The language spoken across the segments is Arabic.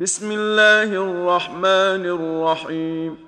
بسم الله الرحمن الرحيم.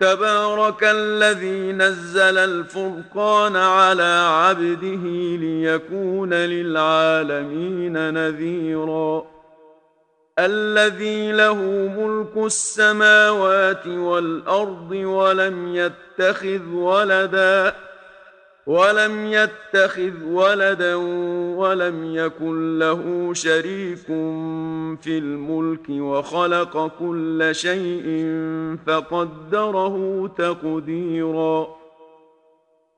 تبارك الذي نزل الفرقان على عبده ليكون للعالمين نذيرا. الذي له ملك السماوات والأرض ولم يتخذ ولدا. ولم يتخذ ولدا ولم يكن له شريك في الملك وخلق كل شيء فقدره تقديرا.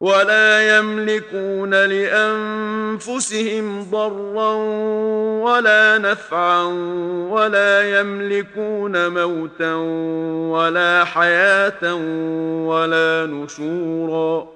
ولا يملكون لأنفسهم ضرا ولا نفعا ولا يملكون موتا ولا حياة ولا نشورا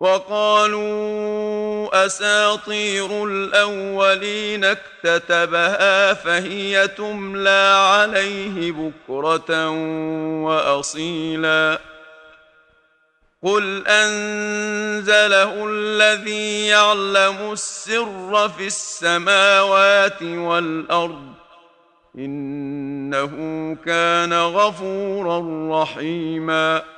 وقالوا أساطير الأولين اكتتبها فهي تملى عليه بكرة وأصيلا. قل أنزله الذي يعلم السر في السماوات والأرض إنه كان غفورا رحيما.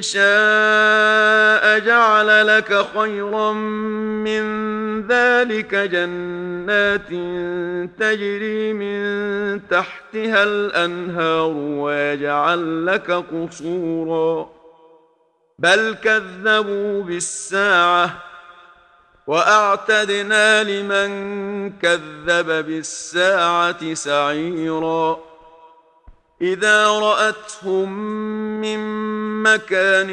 شاء جعل لك خيرا من ذلك جنات تجري من تحتها الأنهار ويجعل لك قصورا. بل كذبوا بالساعة وأعتدنا لمن كذب بالساعة سعيرا. إذا رأتهم من مكان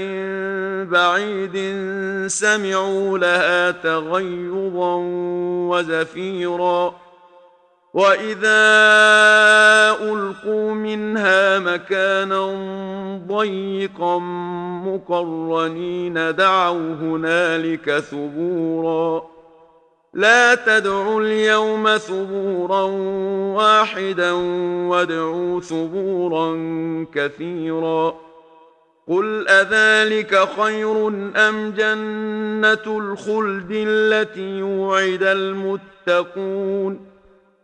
بعيد سمعوا لها تغيظا وزفيرا. وإذا ألقوا منها مكانا ضيقا مقرنين دعوا هنالك ثبورا. لا تدعوا اليوم ثبورا واحدا وادعوا ثبورا كثيرا. قل أذلك خير أم جنة الخلد التي يوعد المتقون؟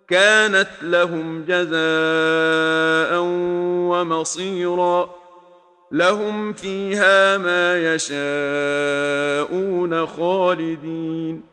كانت لهم جزاء ومصيرا. لهم فيها ما يشاءون خالدين.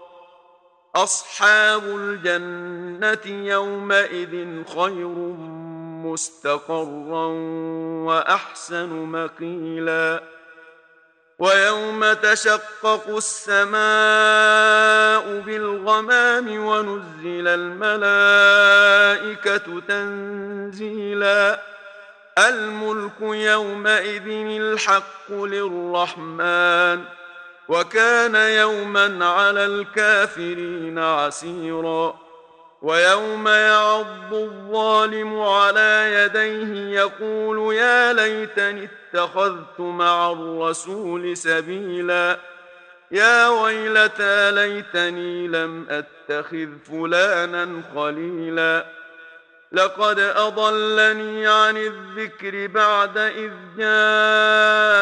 أصحاب الجنة يومئذ خير مستقرا وأحسن مقيلا ويوم تشقق السماء بالغمام ونزل الملائكة تنزيلا الملك يومئذ الحق للرحمن وكان يوما على الكافرين عسيرا ويوم يعض الظالم على يديه يقول يا ليتني اتخذت مع الرسول سبيلا يا ويلتى ليتني لم أتخذ فلانا خليلا لقد أضلني عن الذكر بعد إذ جاءني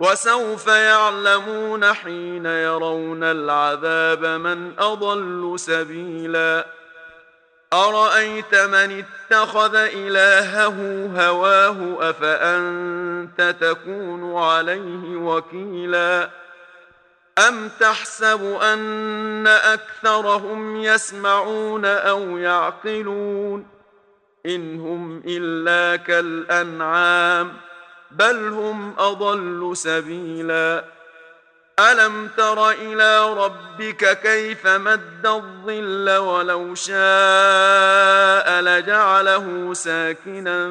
وسوف يعلمون حين يرون العذاب من أضل سبيلا. أرأيت من اتخذ إلهه هواه أفأنت تكون عليه وكيلاً؟ أم تحسب أن أكثرهم يسمعون أو يعقلون؟ إن هم إلا كالأنعام. بل هم أضل سبيلا. ألم تر إلى ربك كيف مد الظل ولو شاء لجعله ساكنا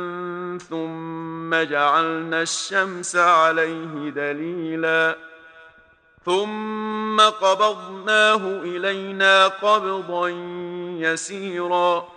ثم جعلنا الشمس عليه دليلاً. ثم قبضناه إلينا قبضا يسيرا.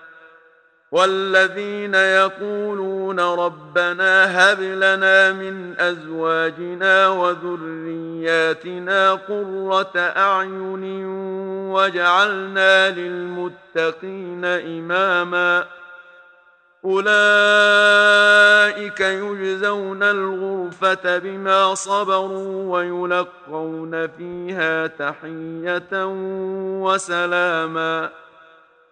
والذين يقولون ربنا هب لنا من أزواجنا وذرياتنا قرة أعين واجعلنا للمتقين إماما أولئك يجزون الغرفة بما صبروا ويلقون فيها تحية وسلاما